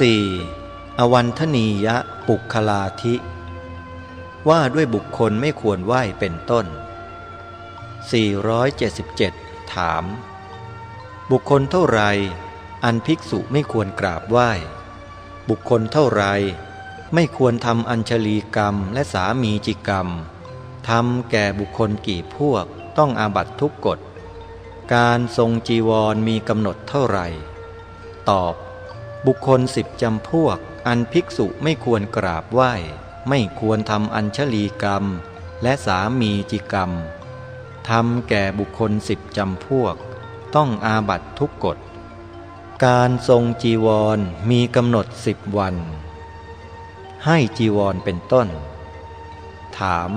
4. อวันทนียะปุคลาธิ ว่าด้วยบุคคลไม่ควรไหว้เป็นต้น 477 ถาม บุคคลเท่าไร อันภิกษุไม่ควรกราบไหว้ บุคคลเท่าไร ไม่ควรทำอัญชลีกรรมและสามีจิกรรมทำแก่บุคคลกี่พวกต้องอาบัตทุกกฎ การทรงจีวรมีกำหนดเท่าไหร่ ตอบ บุคคลสิบจำพวก อันภิกษุไม่ควรกราบไหว้ ไม่ควรทำอัญชลีกรรม และสามีจิกรรมทำแก่บุคคลสิบจำพวก ต้องอาบัตทุกกฎ การทรงจีวรมีกำหนดสิบวัน ให้จีวรเป็นต้น ถาม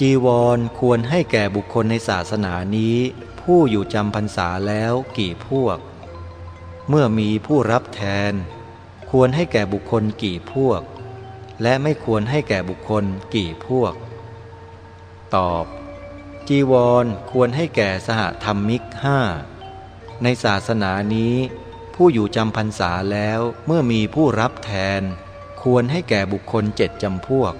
จีวรควรให้แก่บุคคลในศาสนานี้ ผู้อยู่จำพรรษาแล้วกี่พวก เมื่อมีผู้รับแทน ควรให้แก่บุคคลกี่พวก และไม่ควรให้แก่บุคคลกี่พวก ตอบ จีวรควรให้แก่สหธรรมิกห้าในศาสนานี้ ผู้อยู่จำพรรษาแล้วเมื่อมีผู้รับแทน ควรให้แก่บุคคลเจ็ดจำพวก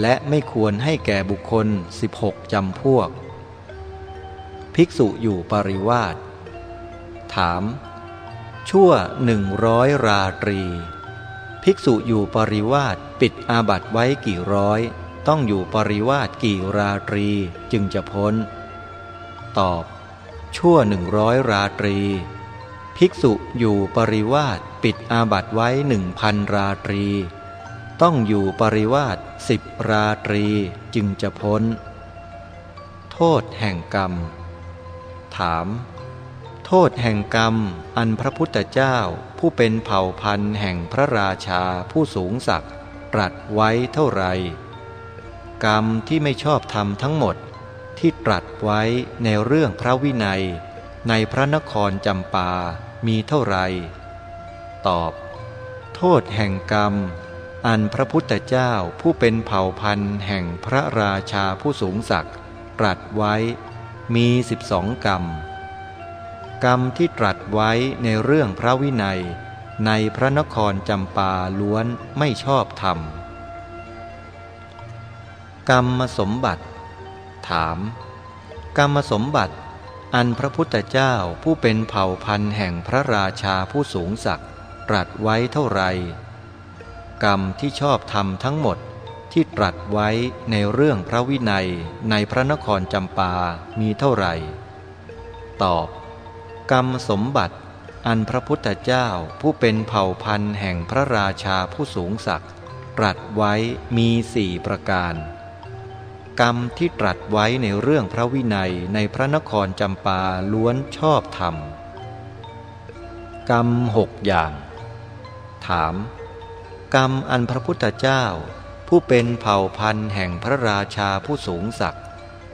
และไม่ควรให้แก่บุคคล 16จำพวก ภิกษุอยู่ปริวาสถาม ชั่วหนึ่งร้อยราตรี ภิกษุอยู่ปริวาสปิดอาบัตไว้กี่ร้อย ต้องอยู่ปริวาสกี่ราตรีจึงจะพ้น ตอบ ชั่วหนึ่งร้อยราตรี ภิกษุอยู่ปริวาสปิดอาบัตไว้หนึ่งพันราตรี ต้องอยู่ปริวาสสิบราตรีจึงจะพ้น โทษแห่งกรรม ถาม โทษแห่งกรรม อันพระพุทธเจ้า ผู้เป็นเผ่าพันธุ์แห่งพระราชาผู้สูงศักดิ์ตรัสไว้เท่าไร กรรมที่ไม่ชอบธรรมทั้งหมดที่ตรัสไว้ในเรื่องพระวินัย ในพระนครจำปามีเท่าไร ตอบ โทษแห่งกรรม อันพระพุทธเจ้าผู้เป็นเผ่าพันธุ์แห่งพระราชาผู้สูงศักดิ์ตรัสไว้มีสิบสองกรรม กรรมที่ตรัสไว้ในเรื่องพระวินัย ในพระนครจำปาล้วนไม่ชอบธรรม กรรมสมบัติ ถาม กรรมสมบัติ อันพระพุทธเจ้าผู้เป็นเผ่าพันธุ์แห่งพระราชาผู้สูงศักดิ์ตรัสไว้เท่าไร กรรมที่ชอบทำทั้งหมดที่ตรัสไว้ในเรื่องพระวินัยในพระนครจำปามีเท่าไหร่ ตอบ กรรมสมบัติ อันพระพุทธเจ้าผู้เป็นเผ่าพันธุ์แห่งพระราชาผู้สูงศักดิ์ตรัสไว้มีสี่ประการ กรรมที่ตรัสไว้ในเรื่องพระวินัยในพระนครจำปาล้วนชอบธรรม กรรมหกอย่าง ถาม กรรมอันพระพุทธเจ้า ผู้เป็นเผ่าพันธุ์แห่งพระราชาผู้สูงศักดิ์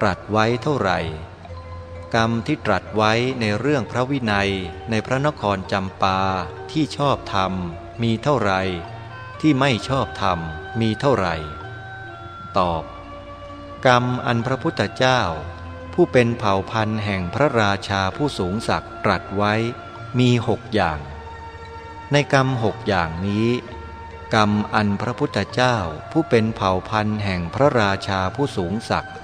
ตรัสไว้เท่าไหร่ กรรมที่ตรัสไว้ในเรื่องพระวินัยในพระนครจำปาที่ชอบธรรมมีเท่าไร ที่ไม่ชอบธรรมมีเท่าไร ตอบ กรรมอันพระพุทธเจ้า ผู้เป็นเผ่าพันธุ์แห่งพระราชาผู้สูงศักดิ์ตรัสไว้มีหกอย่าง ในกรรมหกอย่างนี้ กรรมอันพระพุทธเจ้าผู้เป็นเผ่าพันธุ์แห่งพระราชาผู้สูงศักดิ์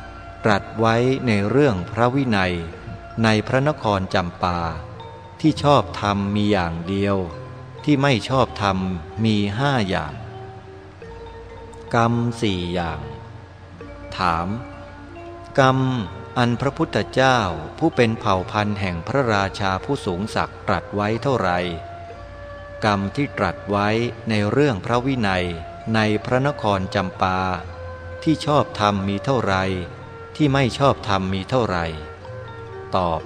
ตรัสไว้ในเรื่องพระวินัย ในพระนครจำปา ที่ชอบธรรมมีอย่างเดียว ที่ไม่ชอบธรรมมีห้าอย่าง กรรมสี่อย่าง ถาม กรรมอันพระพุทธเจ้าผู้เป็นเผ่าพันธุ์แห่งพระราชาผู้สูงศักดิ์ตรัสไว้เท่าไหร่กรรมที่ตรัสไว้ในเรื่องพระวินัยในพระนครจำปา ที่ชอบธรรมมีเท่าไร ที่ไม่ชอบธรรมมีเท่าไรตอบ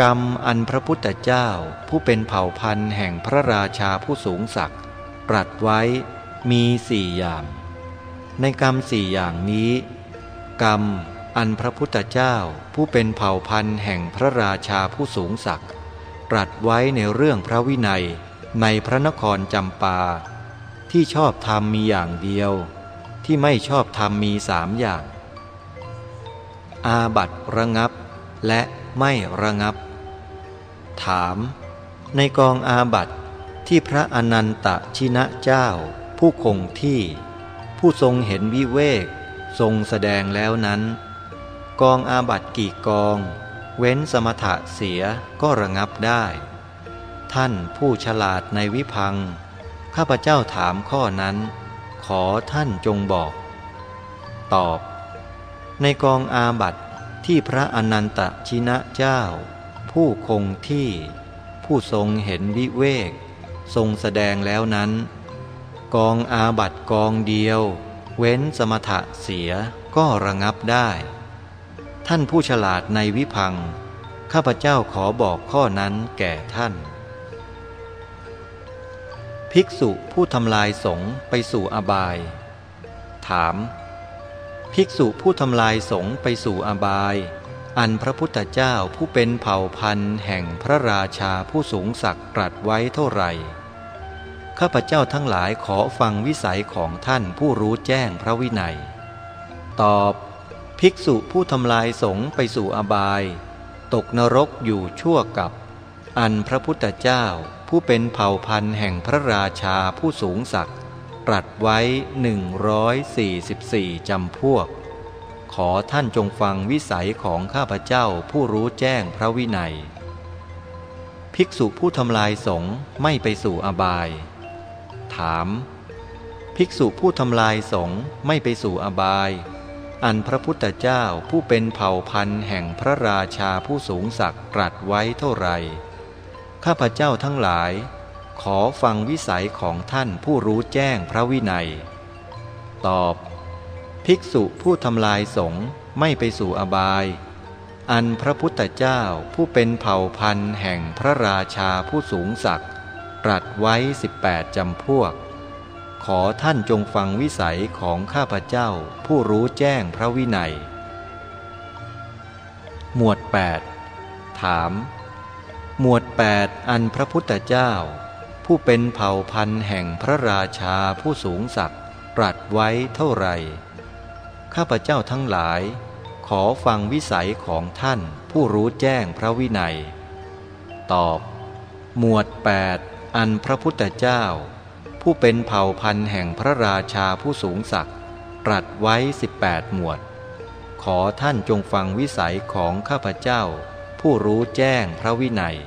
กรรมอันพระพุทธเจ้าผู้เป็นเผ่าพันธุ์แห่งพระราชาผู้สูงศักดิ์ตรัสไว้มีสี่อย่าง ในกรรมสี่อย่างนี้ กรรมอันพระพุทธเจ้าผู้เป็นเผ่าพันธุ์แห่งพระราชาผู้สูงศักดิ์ตรัสไว้ในเรื่องพระวินัยในพระนครจำปา ที่ชอบธรรมมีอย่างเดียว ที่ไม่ชอบธรรมมีสามอย่าง อาบัตระงับ และไม่ระงับ ถาม ในกองอาบัตที่พระอนันตชินะเจ้า ผู้คงที่ ผู้ทรงเห็นวิเวก ทรงแสดงแล้วนั้น กองอาบัตกี่กอง เว้นสมถะเสียก็ระงับได้ ท่านผู้ฉลาดในวิพัง ข้าพเจ้าถามข้อนั้น ขอท่านจงบอก ตอบ ในกองอาบัตที่พระอนันตชินะเจ้า ผู้คงที่ ผู้ทรงเห็นวิเวก ทรงแสดงแล้วนั้น กองอาบัตกองเดียว เว้นสมถะเสียก็ระงับได้ ท่านผู้ฉลาดในวิพังข้าพเจ้าขอบอกข้อนั้นแก่ท่าน ภิกษุผู้ทำลายสงไปสู่อบาย ถาม ภิกษุผู้ทำลายสงไปสู่อบาย อันพระพุทธเจ้าผู้เป็นเผ่าพันธุ์แห่งพระราชาผู้สูงศักดิ์ตรัสไว้เท่าไหร่ข้าพเจ้าทั้งหลายขอฟังวิสัยของท่านผู้รู้แจ้งพระวินัย ตอบ ภิกษุผู้ทำลายสงไปสู่อบาย ตกนรกอยู่ชั่วกับ อันพระพุทธเจ้าผู้เป็นเผ่าพันธุ์แห่งพระราชาผู้สูงศักดิ์ ตรัสไว้หนึ่งร้อยสี่สิบสี่จำพวก ขอท่านจงฟังวิสัยของข้าพเจ้าผู้รู้แจ้งพระวินัย ภิกษุผู้ทำลายสงฆ์ไม่ไปสู่อบาย ถาม ภิกษุผู้ทำลายสงฆ์ไม่ไปสู่อบาย อันพระพุทธเจ้าผู้เป็นเผ่าพันธุ์แห่งพระราชาผู้สูงศักดิ์ตรัสไว้เท่าไหร่ข้าพเจ้าทั้งหลาย ขอฟังวิสัยของท่านผู้รู้แจ้งพระวินัย ตอบ ภิกษุผู้ทำลายสงฆ์ไม่ไปสู่อบาย อันพระพุทธเจ้าผู้เป็นเผ่าพันธุ์แห่งพระราชาผู้สูงศักดิ์ตรัสไว้สิบแปดจำพวก ขอท่านจงฟังวิสัยของข้าพเจ้าผู้รู้แจ้งพระวินัย หมวด 8 ถาม หมวด 8 อันพระพุทธเจ้า ผู้เป็นเผ่าพันธุ์แห่งพระราชาผู้สูงศักดิ์ตรัสไว้เท่าไรข้าพเจ้าทั้งหลาย ขอฟังวิสัยของท่านผู้รู้แจ้งพระวินัย ตอบ หมวด 8 อันพระพุทธเจ้า ผู้เป็นเผ่าพันธุ์แห่งพระราชาผู้สูงศักดิ์ตรัสไว้ 18 หมวด ขอท่านจงฟังวิสัยของข้าพเจ้า ผู้รู้แจ้งพระวินัย